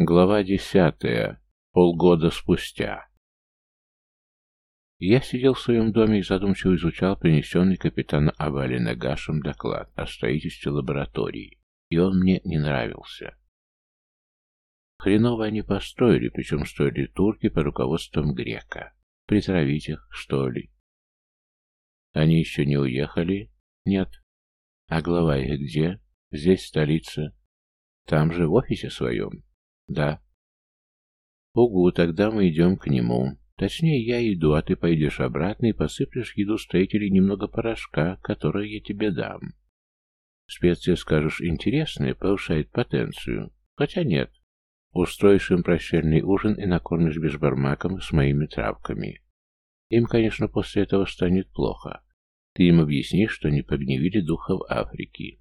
Глава десятая. Полгода спустя. Я сидел в своем доме и задумчиво изучал принесенный капитана Авали Нагашем доклад о строительстве лаборатории, и он мне не нравился. Хреново они построили, причем строили турки по руководством грека. Притравить их, что ли? Они еще не уехали? Нет. А глава их где? Здесь столица. Там же, в офисе своем. Да. Угу, тогда мы идем к нему. Точнее, я иду, а ты пойдешь обратно и посыплешь еду строителей немного порошка, которое я тебе дам. Специя, скажешь, интересная, повышает потенцию. Хотя нет. Устроишь им прощальный ужин и накормишь бешбармаком с моими травками. Им, конечно, после этого станет плохо. Ты им объяснишь, что не погневили духов Африки.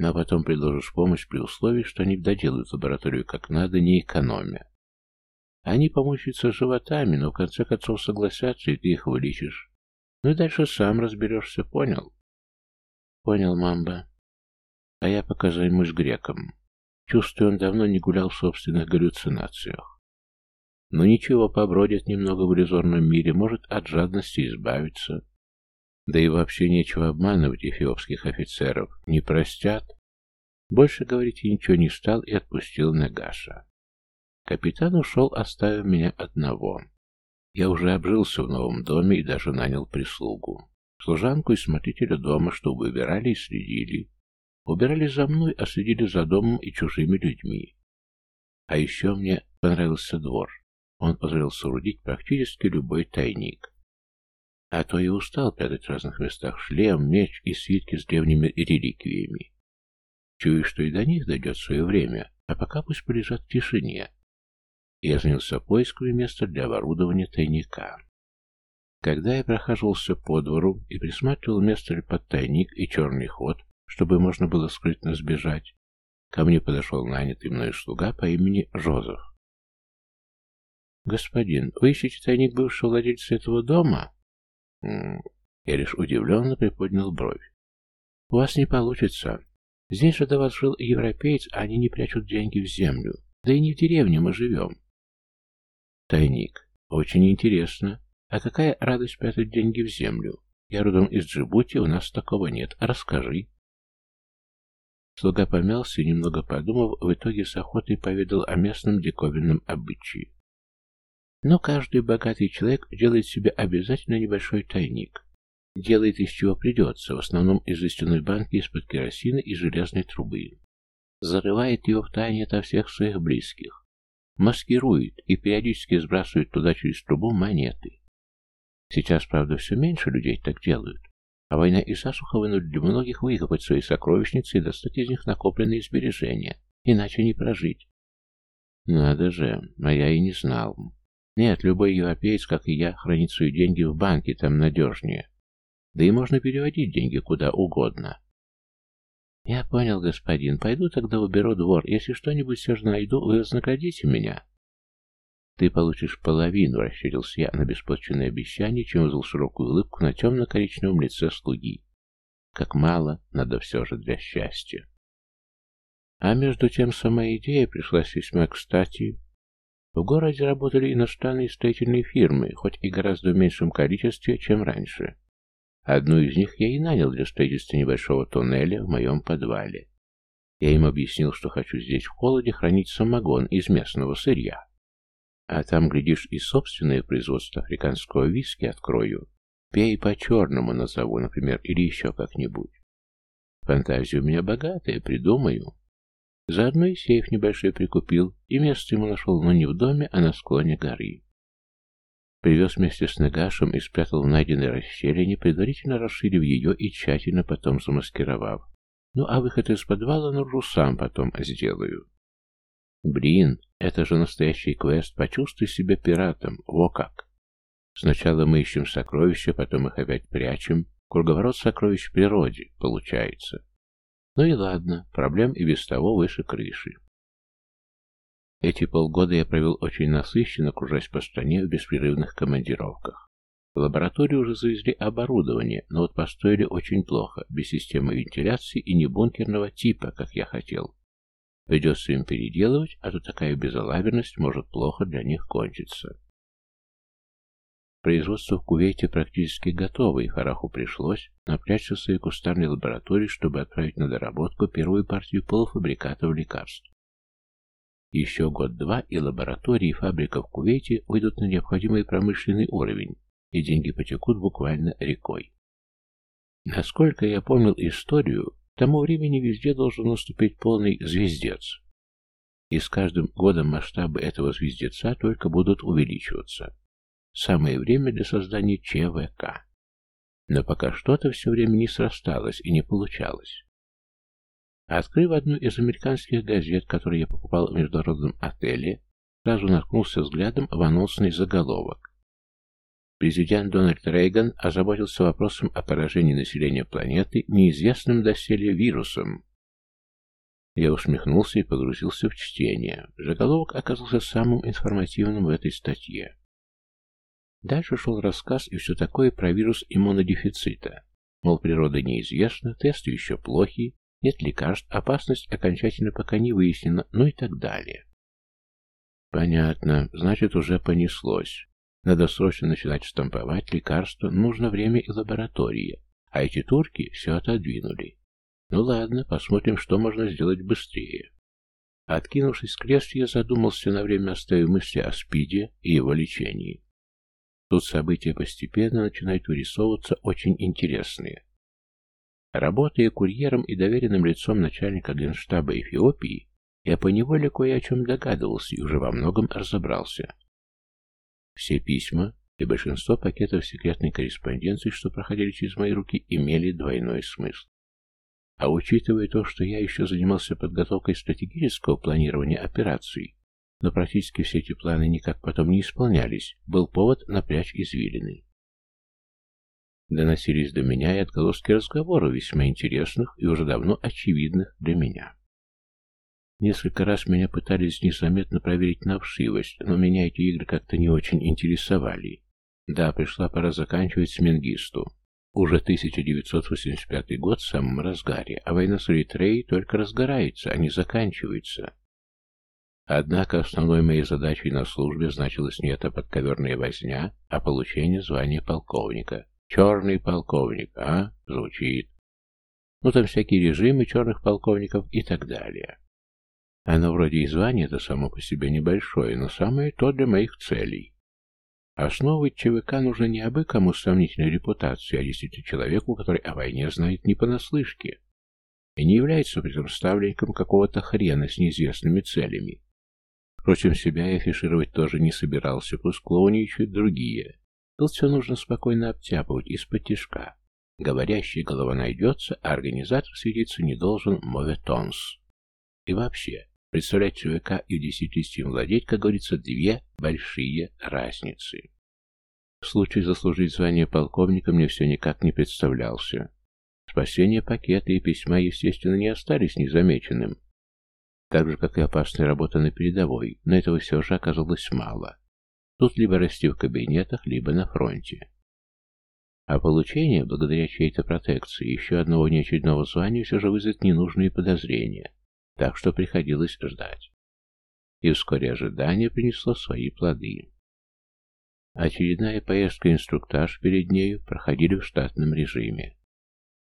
Ну, а потом предложишь помощь при условии, что они доделают лабораторию как надо, не экономя. Они помучаются животами, но в конце концов согласятся, и ты их вылечишь. Ну и дальше сам разберешься, понял? Понял, мамба. А я пока займусь греком. Чувствую, он давно не гулял в собственных галлюцинациях. Но ничего, побродит немного в резорном мире, может от жадности избавиться. Да и вообще нечего обманывать эфиопских офицеров. Не простят. Больше говорить я ничего не стал и отпустил Нагаша. Капитан ушел, оставив меня одного. Я уже обжился в новом доме и даже нанял прислугу. Служанку и смотрителя дома, чтобы убирали и следили. Убирали за мной, а следили за домом и чужими людьми. А еще мне понравился двор. Он позволил соорудить практически любой тайник. А то я устал прятать в разных местах шлем, меч и свитки с древними реликвиями. Чую, что и до них дойдет свое время, а пока пусть полежат в тишине. Я занялся поисками места для оборудования тайника. Когда я прохаживался по двору и присматривал место под тайник и черный ход, чтобы можно было скрытно сбежать, ко мне подошел нанятый мною слуга по имени Жозеф. «Господин, вы ищете тайник бывшего владельца этого дома?» Я лишь удивленно приподнял бровь. «У вас не получится. Здесь же до вас жил европеец, а они не прячут деньги в землю. Да и не в деревне мы живем». «Тайник. Очень интересно. А какая радость прятать деньги в землю? Я родом из Джибути, у нас такого нет. Расскажи». Слуга помялся и, немного подумав, в итоге с охотой поведал о местном диковинном обычае. Но каждый богатый человек делает себе обязательно небольшой тайник. Делает из чего придется, в основном из жестяной банки из-под керосина и железной трубы. Зарывает его в тайне ото всех своих близких. Маскирует и периодически сбрасывает туда через трубу монеты. Сейчас, правда, все меньше людей так делают. А война и засуха вынудили многих выкопать свои сокровищницы и достать из них накопленные сбережения. Иначе не прожить. Надо же, а я и не знал. Нет, любой европеец, как и я, хранит свои деньги в банке, там надежнее. Да и можно переводить деньги куда угодно. Я понял, господин. Пойду тогда уберу двор. Если что-нибудь все же найду, вы вознаградите меня. Ты получишь половину, расщерился я на беспочвенное обещание, чем вызвал широкую улыбку на темно-коричневом лице слуги. Как мало, надо все же для счастья. А между тем сама идея пришлась весьма кстати, в городе работали иностранные строительные фирмы, хоть и гораздо в меньшем количестве, чем раньше. Одну из них я и нанял для строительства небольшого туннеля в моем подвале. Я им объяснил, что хочу здесь в холоде хранить самогон из местного сырья. А там, глядишь, и собственное производство африканского виски открою. Пей по-черному назову, например, или еще как-нибудь. Фантазия у меня богатая, придумаю. Заодно и сейф небольшой прикупил, и место ему нашел, но не в доме, а на склоне горы. Привез вместе с Нагашем и спрятал в найденной расщелине, предварительно расширив ее и тщательно потом замаскировав. Ну, а выход из подвала наружу сам потом сделаю. Блин, это же настоящий квест, почувствуй себя пиратом, во как. Сначала мы ищем сокровища, потом их опять прячем. Круговорот сокровищ в природе, получается. Ну и ладно, проблем и без того выше крыши. Эти полгода я провел очень насыщенно, кружась по стране в беспрерывных командировках. В лабораторию уже завезли оборудование, но вот построили очень плохо, без системы вентиляции и не бункерного типа, как я хотел. Придется им переделывать, а то такая безалаберность может плохо для них кончиться. Производство в Кувейте практически готово, и Фараху пришлось напрячься в своей кустарной лаборатории, чтобы отправить на доработку первую партию полуфабрикатов лекарств. Еще год-два, и лаборатории и фабрика в Кувейте выйдут на необходимый промышленный уровень, и деньги потекут буквально рекой. Насколько я помнил историю, к тому времени везде должен наступить полный звездец. И с каждым годом масштабы этого звездеца только будут увеличиваться. Самое время для создания ЧВК. Но пока что-то все время не срасталось и не получалось. Открыв одну из американских газет, которую я покупал в международном отеле, сразу наткнулся взглядом в анонсный заголовок. Президент Дональд Рейган озаботился вопросом о поражении населения планеты неизвестным доселе вирусом. Я усмехнулся и погрузился в чтение. Заголовок оказался самым информативным в этой статье. Дальше шел рассказ и все такое про вирус иммунодефицита. Мол, природа неизвестна, тесты еще плохи, нет лекарств, опасность окончательно пока не выяснена, ну и так далее. Понятно, значит уже понеслось. Надо срочно начинать штамповать лекарства, нужно время и лаборатория. А эти турки все отодвинули. Ну ладно, посмотрим, что можно сделать быстрее. Откинувшись с кресла, я задумался на время оставив мысли о СПИДе и его лечении. Тут события постепенно начинают вырисовываться очень интересные. Работая курьером и доверенным лицом начальника генштаба Эфиопии, я поневоле кое о чем догадывался и уже во многом разобрался. Все письма и большинство пакетов секретной корреспонденции, что проходили через мои руки, имели двойной смысл. А учитывая то, что я еще занимался подготовкой стратегического планирования операций, но практически все эти планы никак потом не исполнялись, был повод напрячь извилины. Доносились до меня и отголоски разговоров, весьма интересных и уже давно очевидных для меня. Несколько раз меня пытались незаметно проверить на вшивость, но меня эти игры как-то не очень интересовали. Да, пришла пора заканчивать с Менгисту. Уже 1985 год в самом разгаре, а война с Эритреей только разгорается, а не заканчивается. Однако основной моей задачей на службе значилась не эта подковерная возня, а получение звания полковника. Черный полковник, а? Звучит. Ну, там всякие режимы черных полковников и так далее. Оно вроде и звание это само по себе небольшое, но самое то для моих целей. Основывать ЧВК нужно не абы кому с сомнительной репутацией, а действительно человеку, который о войне знает не понаслышке и не является при этом ставленником какого-то хрена с неизвестными целями. Впрочем, себя я афишировать тоже не собирался, пусть клоуничают другие. Тут все нужно спокойно обтяпывать из-под тишка. Говорящая голова найдется, а организатор светиться не должен моветонс. И вообще, представлять ЧВК и в действительности владеть, как говорится, две большие разницы. В случае заслужить звание полковника мне все никак не представлялся. Спасение пакета и письма, естественно, не остались незамеченным, так же, как и опасная работа на передовой, но этого все же оказалось мало. Тут либо расти в кабинетах, либо на фронте. А получение, благодаря чьей-то протекции, еще одного неочередного звания все же вызовет ненужные подозрения, так что приходилось ждать. И вскоре ожидание принесло свои плоды. Очередная поездка-инструктаж перед нею проходили в штатном режиме.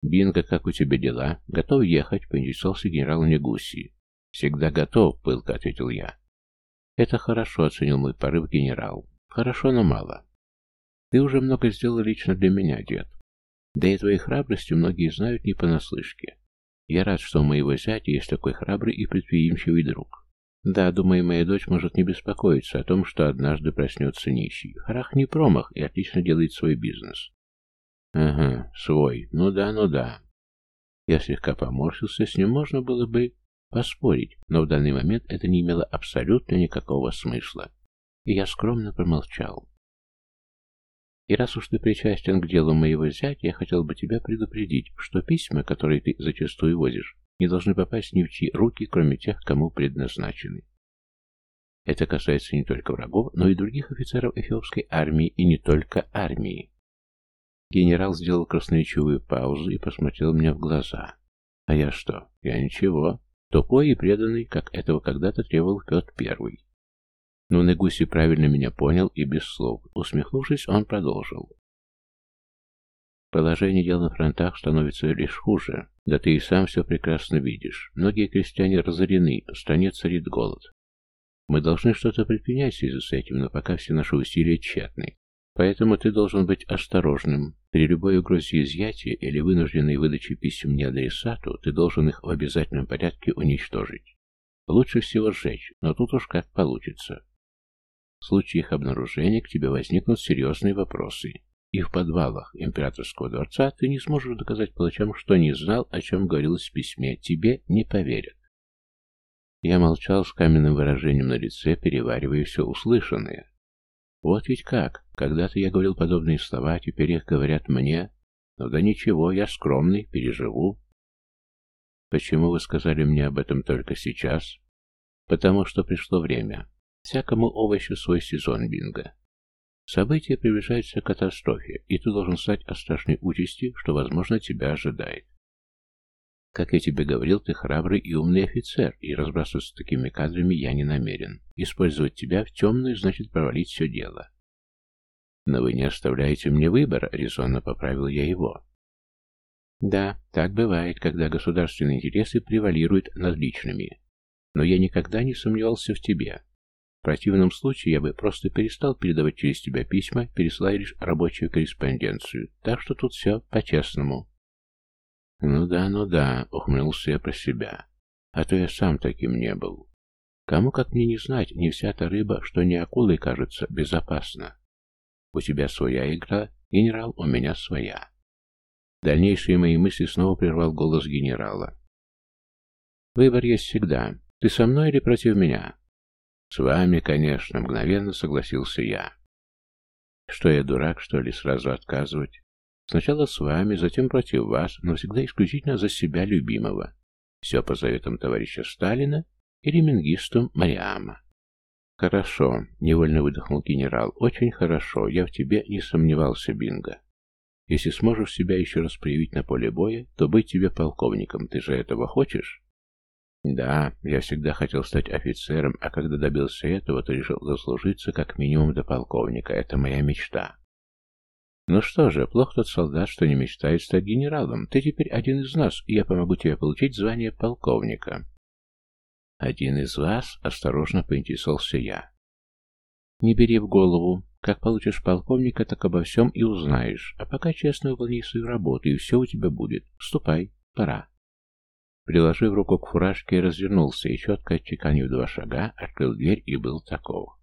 «Бинго, как у тебя дела? Готов ехать?» — поинтересовался генерал Негуси. «Всегда готов», — пылко ответил я. «Это хорошо», — оценил мой порыв генерал. «Хорошо, но мало. Ты уже много сделал лично для меня, дед. Да и твоей храбростью многие знают не понаслышке. Я рад, что у моего зятя есть такой храбрый и предприимчивый друг. Да, думаю, моя дочь может не беспокоиться о том, что однажды проснется нищий. Харах не промах и отлично делает свой бизнес. Ага, свой. Ну да, ну да. Я слегка поморщился, с ним можно было бы поспорить, но в данный момент это не имело абсолютно никакого смысла. И я скромно промолчал. И раз уж ты причастен к делу моего зятя, я хотел бы тебя предупредить, что письма, которые ты зачастую возишь, не должны попасть ни в чьи руки, кроме тех, кому предназначены. Это касается не только врагов, но и других офицеров эфиопской армии, и не только армии. Генерал сделал красноречивую паузу и посмотрел мне в глаза. А я что? Я ничего. Тупой и преданный, как этого когда-то требовал Петр Первый. Но Негуси правильно меня понял и без слов. Усмехнувшись, он продолжил. Положение дел на фронтах становится лишь хуже. Да ты и сам все прекрасно видишь. Многие крестьяне разорены, в стране царит голод. Мы должны что-то предпринять в связи с этим, но пока все наши усилия тщетны. Поэтому ты должен быть осторожным. При любой угрозе изъятия или вынужденной выдаче писем не адресату, ты должен их в обязательном порядке уничтожить. Лучше всего сжечь, но тут уж как получится. В случае их обнаружения к тебе возникнут серьезные вопросы. И в подвалах императорского дворца ты не сможешь доказать палачам, что не знал, о чем говорилось в письме. Тебе не поверят. Я молчал с каменным выражением на лице, переваривая все услышанное. Вот ведь как. Когда-то я говорил подобные слова, теперь их говорят мне. Но да ничего, я скромный, переживу. Почему вы сказали мне об этом только сейчас? Потому что пришло время. Всякому овощу свой сезон, Бинго. События приближаются к катастрофе, и ты должен знать о страшной участи, что, возможно, тебя ожидает. Как я тебе говорил, ты храбрый и умный офицер, и разбрасываться такими кадрами я не намерен. Использовать тебя в темную значит провалить все дело. Но вы не оставляете мне выбора, резонно поправил я его. Да, так бывает, когда государственные интересы превалируют над личными. Но я никогда не сомневался в тебе. В противном случае я бы просто перестал передавать через тебя письма, пересылая лишь рабочую корреспонденцию. Так что тут все по-честному. «Ну да, ну да», — ухмыльнулся я про себя. «А то я сам таким не был. Кому, как мне не знать, не вся та рыба, что не акулой кажется, безопасна. У тебя своя игра, генерал, у меня своя». Дальнейшие мои мысли снова прервал голос генерала. «Выбор есть всегда. Ты со мной или против меня?» «С вами, конечно», — мгновенно согласился я. «Что я дурак, что ли, сразу отказывать? Сначала с вами, затем против вас, но всегда исключительно за себя любимого. Все по заветам товарища Сталина или Менгисту Мариама. «Хорошо», — невольно выдохнул генерал, — «очень хорошо, я в тебе не сомневался, Бинго. Если сможешь себя еще раз проявить на поле боя, то быть тебе полковником, ты же этого хочешь?» «Да, я всегда хотел стать офицером, а когда добился этого, то решил заслужиться как минимум до полковника. Это моя мечта». Ну что же, плохо тот солдат, что не мечтает стать генералом. Ты теперь один из нас, и я помогу тебе получить звание полковника. Один из вас? Осторожно поинтересовался я. Не бери в голову. Как получишь полковника, так обо всем и узнаешь. А пока честно выполни свою работу, и все у тебя будет. Ступай, пора. Приложив руку к фуражке, развернулся и, четко отчеканив два шага, открыл дверь и был таков.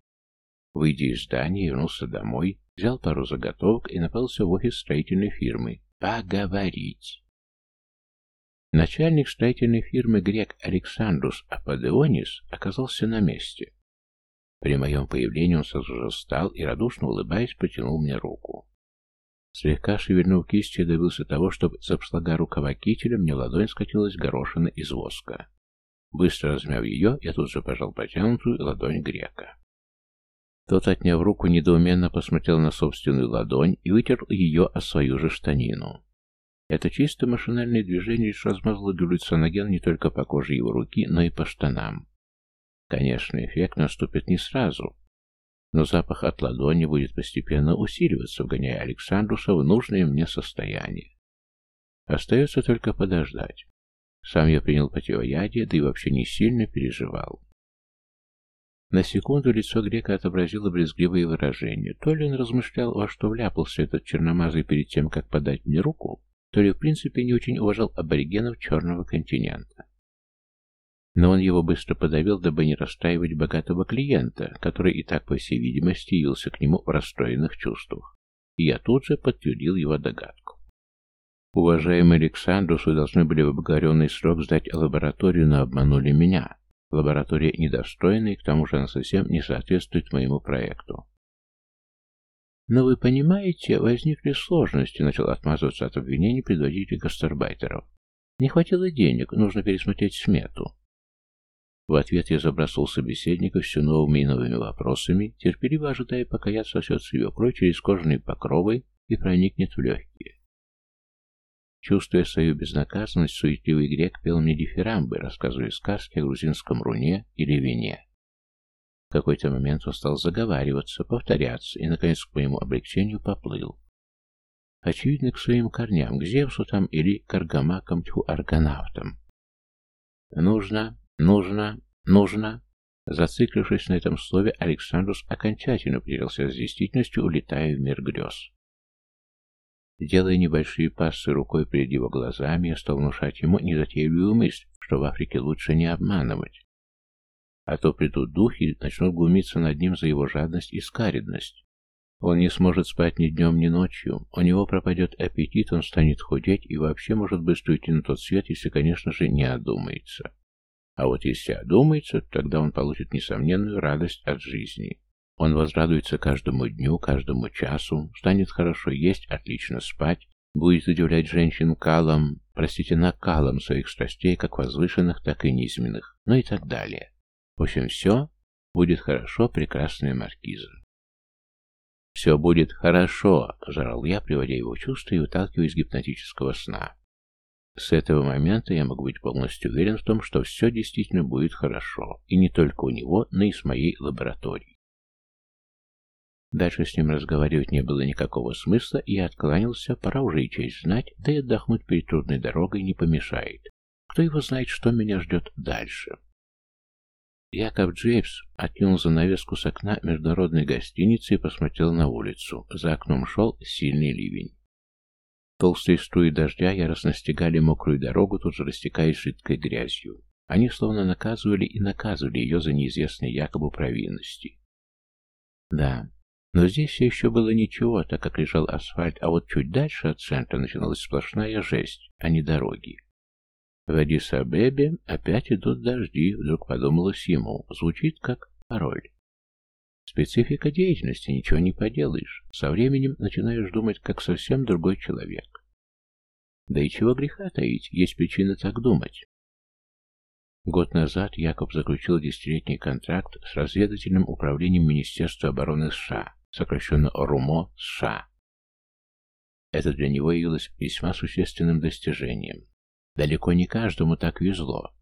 Выйдя из здания, вернулся домой, взял пару заготовок и направился в офис строительной фирмы. Поговорить. Начальник строительной фирмы грек Александрус Ападеонис оказался на месте. При моем появлении он сразу же встал и, радушно улыбаясь, протянул мне руку. Слегка шевельнув кистью, добился того, чтобы с обшлага рукава кителя мне ладонь скатилась горошина из воска. Быстро размяв ее, я тут же пожал протянутую ладонь грека. Тот, отняв руку, недоуменно посмотрел на собственную ладонь и вытер ее о свою же штанину. Это чисто машинальное движение лишь размазало галлюциноген не только по коже его руки, но и по штанам. Конечно, эффект наступит не сразу, но запах от ладони будет постепенно усиливаться, вгоняя Александруса в нужное мне состояние. Остается только подождать. Сам я принял противоядие, да и вообще не сильно переживал. На секунду лицо грека отобразило брезгливые выражения. То ли он размышлял, во что вляпался этот черномазый перед тем, как подать мне руку, то ли в принципе не очень уважал аборигенов Черного континента. Но он его быстро подавил, дабы не расстраивать богатого клиента, который и так, по всей видимости, явился к нему в расстроенных чувствах. И я тут же подтвердил его догадку. «Уважаемый Александрус, вы должны были в обговоренный срок сдать лабораторию, но обманули меня. Лаборатория недостойна, и к тому же она совсем не соответствует моему проекту. Но вы понимаете, возникли сложности, начал отмазываться от обвинений предводитель гастарбайтеров. Не хватило денег, нужно пересмотреть смету. В ответ я забросил собеседника все новыми и новыми вопросами, терпеливо ожидая, пока я сосет свою кровь через кожаные покровы и проникнет в легкие. Чувствуя свою безнаказанность, суетливый грек пел мне дифирамбы, рассказывая сказки о грузинском руне или вине. В какой-то момент он стал заговариваться, повторяться и, наконец, к моему облегчению поплыл. Очевидно, к своим корням, к Зевсу там или к аргамакам, тьфу, аргонавтам. Нужно, нужно, нужно. Зациклившись на этом слове, Александрус окончательно потерялся с действительностью, улетая в мир грез. Делая небольшие пассы рукой перед его глазами, я стал внушать ему незатейливую мысль, что в Африке лучше не обманывать. А то придут духи и начнут глумиться над ним за его жадность и скаридность. Он не сможет спать ни днем, ни ночью, у него пропадет аппетит, он станет худеть и вообще может быстро уйти на тот свет, если, конечно же, не одумается. А вот если одумается, тогда он получит несомненную радость от жизни. Он возрадуется каждому дню, каждому часу, станет хорошо есть, отлично спать, будет удивлять женщин калом, простите, накалом своих страстей, как возвышенных, так и низменных, ну и так далее. В общем, все будет хорошо, прекрасная маркиза. «Все будет хорошо», — жрал я, приводя его в чувство и выталкивая из гипнотического сна. С этого момента я могу быть полностью уверен в том, что все действительно будет хорошо, и не только у него, но и с моей лабораторией. Дальше с ним разговаривать не было никакого смысла, и я откланялся, пора уже и честь знать, да и отдохнуть перед трудной дорогой не помешает. Кто его знает, что меня ждет дальше. Яков Джеймс откинул занавеску с окна международной гостиницы и посмотрел на улицу. За окном шел сильный ливень. Толстые струи дождя яростно стегали мокрую дорогу, тут же растекаясь жидкой грязью. Они словно наказывали и наказывали ее за неизвестные якобы провинности. Да, но здесь все еще было ничего, так как лежал асфальт, а вот чуть дальше от центра начиналась сплошная жесть, а не дороги. В Адис-Абебе опять идут дожди, вдруг подумалось ему. Звучит как пароль. Специфика деятельности, ничего не поделаешь. Со временем начинаешь думать, как совсем другой человек. Да и чего греха таить, есть причина так думать. Год назад Якоб заключил десятилетний контракт с разведывательным управлением Министерства обороны США сокращенно РУМО США. Это для него явилось весьма существенным достижением. Далеко не каждому так везло.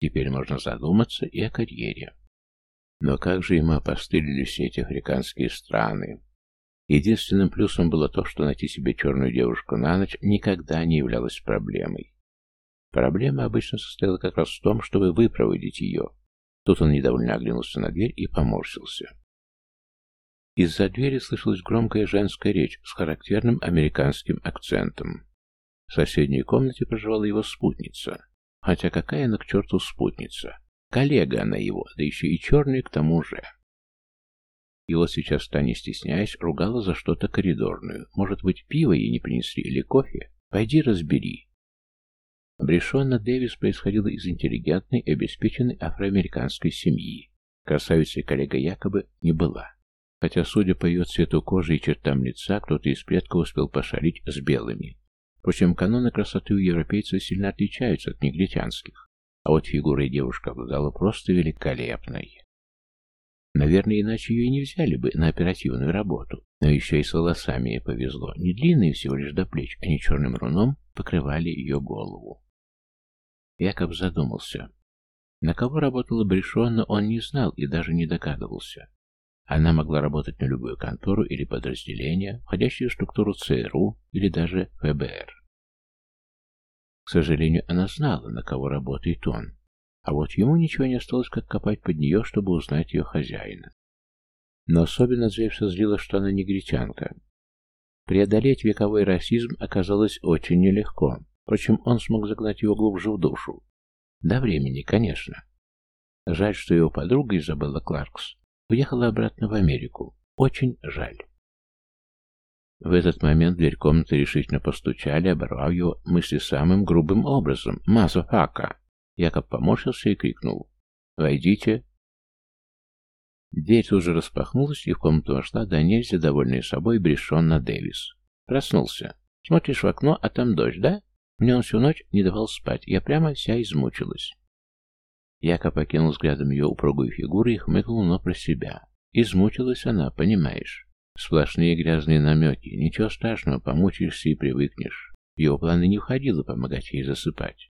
Теперь можно задуматься и о карьере. Но как же ему опостылили все эти африканские страны? Единственным плюсом было то, что найти себе черную девушку на ночь никогда не являлось проблемой. Проблема обычно состояла как раз в том, чтобы выпроводить ее. Тут он недовольно оглянулся на дверь и поморщился. Из-за двери слышалась громкая женская речь с характерным американским акцентом. В соседней комнате проживала его спутница. Хотя какая она к черту спутница? Коллега она его, да еще и черная к тому же. И вот сейчас не стесняясь, ругала за что-то коридорную. Может быть, пиво ей не принесли или кофе? Пойди разбери. Брешонна Дэвис происходила из интеллигентной и обеспеченной афроамериканской семьи. Красавицей коллега якобы не была. Хотя, судя по ее цвету кожи и чертам лица, кто-то из предков успел пошарить с белыми. Впрочем, каноны красоты у европейцев сильно отличаются от негритянских, а вот фигурой девушка обладала просто великолепной. Наверное, иначе ее и не взяли бы на оперативную работу. Но еще и с волосами ей повезло. Не длинные всего лишь до плеч, они черным руном покрывали ее голову. Якоб задумался. На кого работала Брешонна, он не знал и даже не догадывался. Она могла работать на любую контору или подразделение, входящее в структуру ЦРУ или даже ФБР. К сожалению, она знала, на кого работает он. А вот ему ничего не осталось, как копать под нее, чтобы узнать ее хозяина. Но особенно Джейвса злило, что она негритянка. Преодолеть вековой расизм оказалось очень нелегко. Впрочем, он смог загнать его глубже в душу. До времени, конечно. Жаль, что его подруга Изабелла Кларкс Уехала обратно в Америку. Очень жаль. В этот момент дверь комнаты решительно постучали, оборвав его мысли самым грубым образом. «Motherfucker!» Якоб поморщился и крикнул. «Войдите!» Дверь тут же распахнулась, и в комнату вошла донельзя довольная собой Брешонна Дэвис. Проснулся. Смотришь в окно, а там дождь, да? Мне он всю ночь не давал спать. Я прямо вся измучилась. Яко покинул взглядом ее упругую фигуру и хмыкнул, но про себя. Измучилась она, понимаешь. Сплошные грязные намеки. Ничего страшного, помучаешься и привыкнешь. В его планы не входило помогать ей засыпать.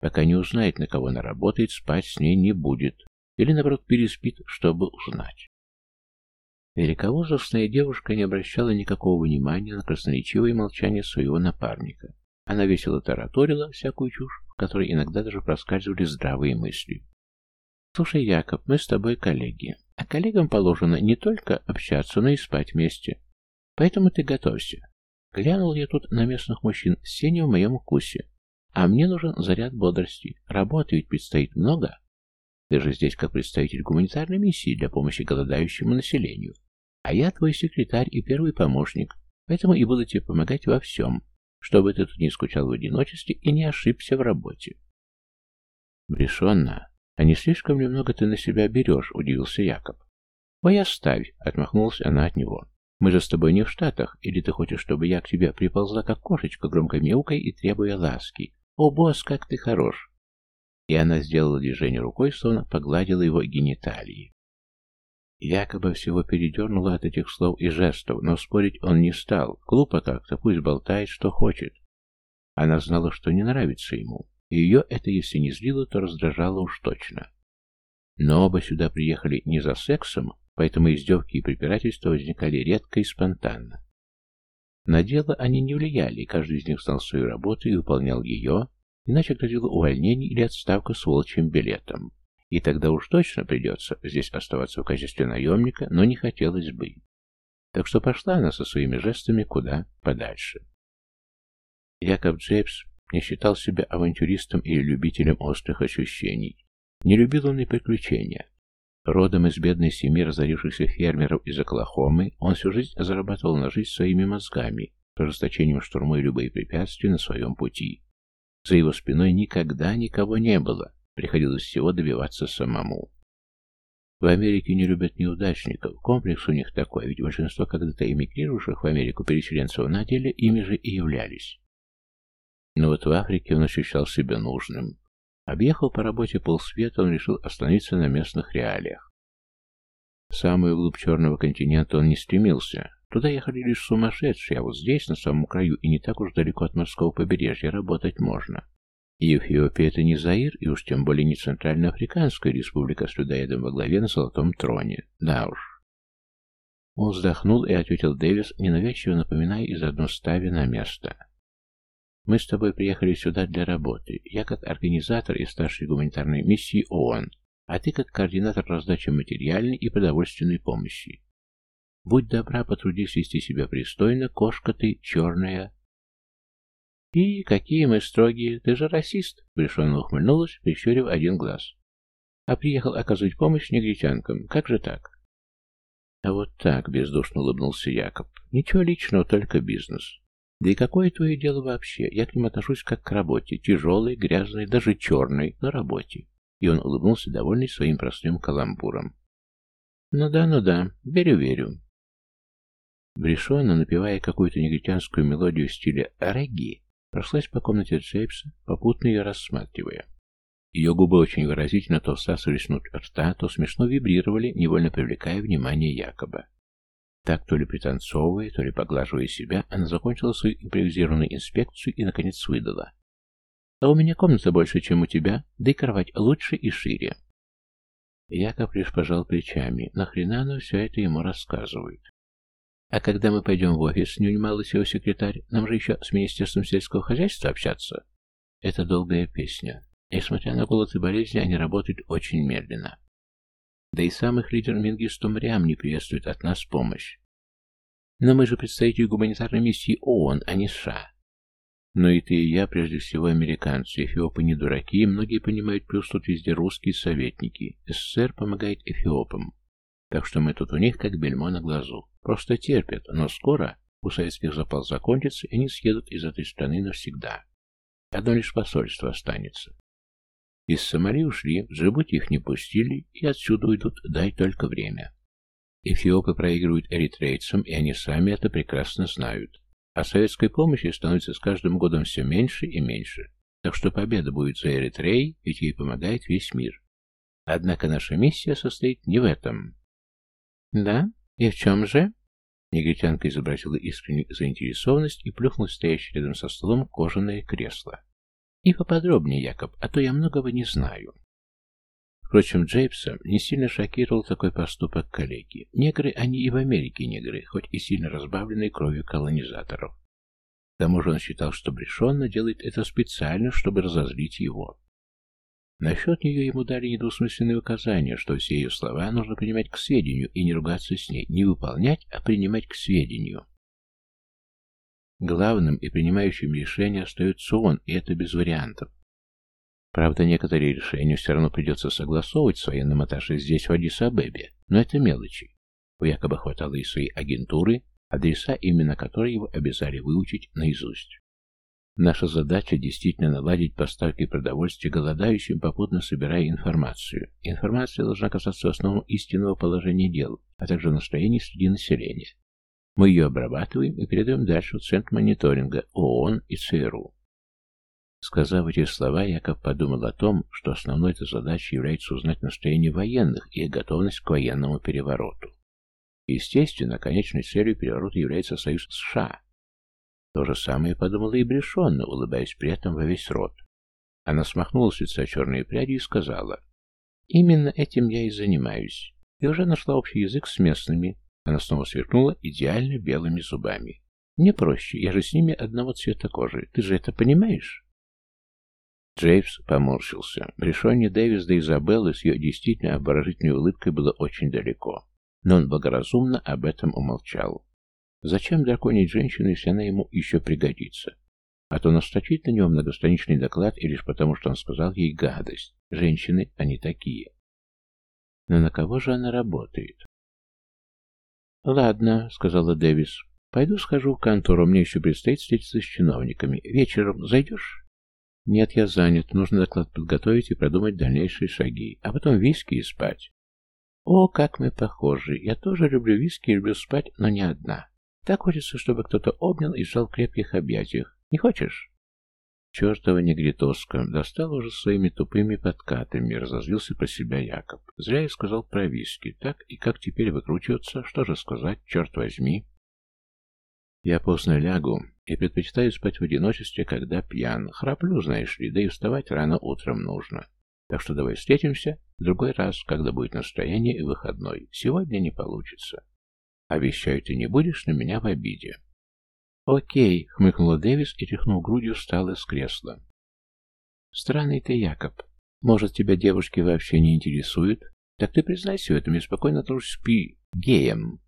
Пока не узнает, на кого она работает, спать с ней не будет. Или, наоборот, переспит, чтобы узнать. Великовозрастная девушка не обращала никакого внимания на красноречивое молчание своего напарника. Она весело тараторила всякую чушь, в которой иногда даже проскальзывали здравые мысли. «Слушай, Якоб, мы с тобой коллеги, а коллегам положено не только общаться, но и спать вместе. Поэтому ты готовься. Глянул я тут на местных мужчин, Сеня в моем вкусе. А мне нужен заряд бодрости. Работы ведь предстоит много. Ты же здесь как представитель гуманитарной миссии для помощи голодающему населению. А я твой секретарь и первый помощник, поэтому и буду тебе помогать во всем, чтобы ты тут не скучал в одиночестве и не ошибся в работе. Брешенна, а не слишком ли много ты на себя берешь, удивился Якоб. Ой, оставь, отмахнулась она от него. Мы же с тобой не в Штатах, или ты хочешь, чтобы я к тебе приползла, как кошечка, громко мяукой и требуя ласки? О, босс, как ты хорош! И она сделала движение рукой, словно погладила его гениталии. Якобы всего передернула от этих слов и жестов, но спорить он не стал. Глупо как-то, пусть болтает, что хочет. Она знала, что не нравится ему, и ее это, если не злило, то раздражало уж точно. Но оба сюда приехали не за сексом, поэтому издевки и препирательства возникали редко и спонтанно. На дело они не влияли, каждый из них знал свою работу и выполнял ее, иначе грозило увольнение или отставка с волчьим билетом. И тогда уж точно придется здесь оставаться в качестве наемника, но не хотелось бы. Так что пошла она со своими жестами куда подальше. Якоб Джейбс не считал себя авантюристом или любителем острых ощущений. Не любил он и приключения. Родом из бедной семьи разорившихся фермеров из Оклахомы, он всю жизнь зарабатывал на жизнь своими мозгами, ожесточением штурмуя любые препятствия на своем пути. За его спиной никогда никого не было, приходилось всего добиваться самому. В Америке не любят неудачников, комплекс у них такой, ведь большинство когда-то эмигрировавших в Америку переселенцев на деле ими же и являлись. Но вот в Африке он ощущал себя нужным. Объехал по работе полсвета, он решил остановиться на местных реалиях. В самую глубь черного континента он не стремился. Туда ехали лишь сумасшедшие, а вот здесь, на самом краю, и не так уж далеко от морского побережья, работать можно. И Эфиопия это не Заир, и уж тем более не Центральноафриканская республика с людоедом во главе на золотом троне. Да уж. Он вздохнул и ответил Дэвис, ненавязчиво напоминая из одно ставя на место. Мы с тобой приехали сюда для работы. Я как организатор и старший гуманитарной миссии ООН, а ты как координатор раздачи материальной и продовольственной помощи. Будь добра, потрудись вести себя пристойно, кошка ты черная. И какие мы строгие, ты же расист, брешенно ухмыльнулась, прищурив один глаз. А приехал оказывать помощь негритянкам, как же так? А вот так, бездушно улыбнулся Якоб. Ничего личного, только бизнес. Да и какое твое дело вообще? Я к ним отношусь как к работе, тяжелой, грязной, даже черной, но работе. И он улыбнулся, довольный своим простым каламбуром. Ну да, ну да, верю-верю. Брешона, напевая какую-то негритянскую мелодию в стиле регги, прошлась по комнате Джейпса, попутно ее рассматривая. Ее губы очень выразительно то всасывались внутрь рта, то смешно вибрировали, невольно привлекая внимание Якоба. Так, то ли пританцовывая, то ли поглаживая себя, она закончила свою импровизированную инспекцию и, наконец, выдала. «А у меня комната больше, чем у тебя, да и кровать лучше и шире». Яков лишь пожал плечами. Нахрена она все это ему рассказывает? «А когда мы пойдем в офис, не унималась его секретарь, нам же еще с Министерством сельского хозяйства общаться?» Это долгая песня. Несмотря на голод и болезни, они работают очень медленно. Да и самых лидер Мингисту Мрям не приветствует от нас помощь. Но мы же представители гуманитарной миссии ООН, а не США. Но и ты, и я, прежде всего, американцы. Эфиопы не дураки, и многие понимают, плюс тут везде русские советники. СССР помогает эфиопам. Так что мы тут у них как бельмо на глазу. Просто терпят, но скоро у советских запал закончится, и они съедут из этой страны навсегда. Одно лишь посольство останется. Из Сомали ушли, в Джибути их не пустили, и отсюда уйдут, дай только время. Эфиопы проигрывают эритрейцам, и они сами это прекрасно знают. А советской помощи становится с каждым годом все меньше и меньше. Так что победа будет за Эритрей, ведь ей помогает весь мир. Однако наша миссия состоит не в этом. Да? И в чем же? Негритянка изобразила искреннюю заинтересованность и плюхнулась стоящее рядом со столом кожаное кресло. И поподробнее, Якоб, а то я многого не знаю. Впрочем, Джейпса не сильно шокировал такой поступок коллеги. Негры, они и в Америке негры, хоть и сильно разбавленные кровью колонизаторов. К тому же он считал, что Брешонно делает это специально, чтобы разозлить его. Насчет нее ему дали недвусмысленные указания, что все ее слова нужно принимать к сведению и не ругаться с ней, не выполнять, а принимать к сведению. Главным и принимающим решение остается он, и это без вариантов. Правда, некоторые решения все равно придется согласовывать с военным аташе здесь, в Адис-Абебе, но это мелочи. У якобы хватало и своей агентуры, адреса, именно которые его обязали выучить наизусть. Наша задача действительно наладить поставки продовольствия голодающим, попутно собирая информацию. Информация должна касаться в основном истинного положения дел, а также настроений среди населения. Мы ее обрабатываем и передаем дальше в Центр мониторинга ООН и ЦРУ. Сказав эти слова, Яков подумал о том, что основной этой задачей является узнать настроение военных и их готовность к военному перевороту. Естественно, конечной целью переворота является союз США, то же самое подумала и Брешонна, улыбаясь при этом во весь рот. Она смахнула с лица черные пряди и сказала, «Именно этим я и занимаюсь. И уже нашла общий язык с местными». Она снова сверкнула идеально белыми зубами. «Мне проще, я же с ними одного цвета кожи. Ты же это понимаешь?» Джеймс поморщился. Брешонне Дэвис да Изабеллы с ее действительно обворожительной улыбкой было очень далеко. Но он благоразумно об этом умолчал. Зачем драконить женщину, если она ему еще пригодится? А то настрочить на него многостраничный доклад и лишь потому, что он сказал ей гадость. Женщины, они такие. Но на кого же она работает? «Ладно», — сказала Дэвис. «Пойду схожу в контору, мне еще предстоит встретиться с чиновниками. Вечером зайдешь?» «Нет, я занят. Нужно доклад подготовить и продумать дальнейшие шаги. А потом виски и спать». «О, как мы похожи. Я тоже люблю виски и люблю спать, но не одна. Так хочется, чтобы кто-то обнял и сжал в крепких объятиях. Не хочешь? Чертова негритоска достал уже своими тупыми подкатами, разозлился про себя Якоб. Зря я сказал про виски. Так и как теперь выкручиваться? Что же сказать, черт возьми? Я поздно лягу и предпочитаю спать в одиночестве, когда пьян. Храплю, знаешь ли, да и вставать рано утром нужно. Так что давай встретимся в другой раз, когда будет настроение и выходной. Сегодня не получится. Обещаю, ты не будешь на меня в обиде. Окей, хмыкнула Дэвис и, тряхнув грудью, встала с кресла. Странный ты, Якоб. Может, тебя девушки вообще не интересуют? Так ты признайся в этом и спокойно тоже спи геем.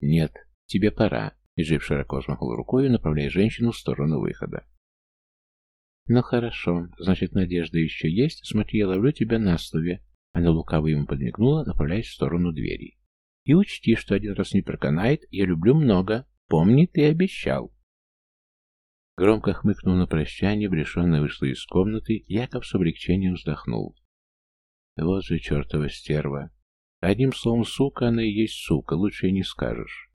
Нет, тебе пора. И Джип широко взмахнул рукой, направляя женщину в сторону выхода. «Ну хорошо, значит, надежда еще есть. Смотри, я ловлю тебя на слове». Она лукаво ему подмигнула, направляясь в сторону двери. И учти, что один раз не проканает, я люблю много. Помни, ты обещал. Громко хмыкнув на прощание, брешенно вышла из комнаты, Яков с облегчением вздохнул. Вот же чертова стерва. Одним словом, сука она и есть сука, лучше и не скажешь.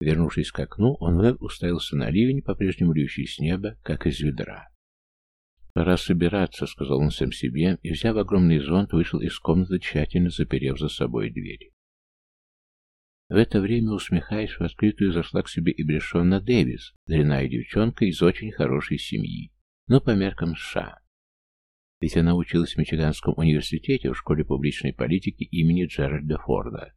Вернувшись к окну, он вновь уставился на ливень, по-прежнему льющий с неба, как из ведра. «Пора собираться», — сказал он сам себе, и, взяв огромный зонт, вышел из комнаты, тщательно заперев за собой дверь. В это время, усмехаясь, в открытую зашла к себе и Брешонна Дэвис, дряная девчонка из очень хорошей семьи, но по меркам США. Ведь она училась в Мичиганском университете в школе публичной политики имени Джеральда Форда.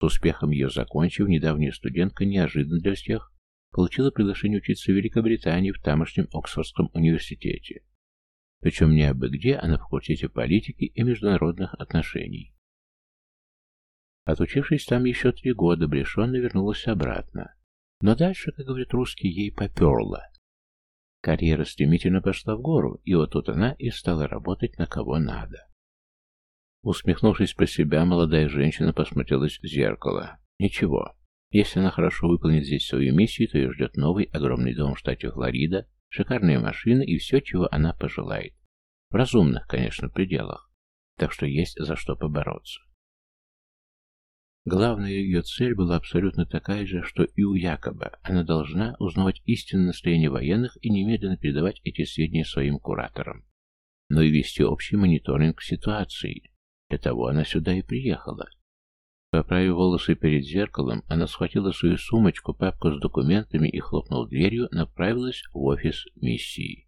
С успехом ее закончив, недавняя студентка неожиданно для всех получила приглашение учиться в Великобритании в тамошнем Оксфордском университете. Причем не абы где, а на факультете политики и международных отношений. Отучившись там еще три года, Брешонна вернулась обратно. Но дальше, как говорят русские, ей поперло. Карьера стремительно пошла в гору, и вот тут она и стала работать на кого надо. Усмехнувшись про себя, молодая женщина посмотрелась в зеркало. Ничего. Если она хорошо выполнит здесь свою миссию, то ее ждет новый огромный дом в штате Флорида, шикарные машины и все, чего она пожелает. В разумных, конечно, пределах. Так что есть за что побороться. Главная ее цель была абсолютно такая же, что и у Якоба. Она должна узнавать истинное настроение военных и немедленно передавать эти сведения своим кураторам. Но и вести общий мониторинг ситуации. Для того она сюда и приехала. Поправив волосы перед зеркалом, она схватила свою сумочку, папку с документами и, хлопнув дверью, направилась в офис миссии.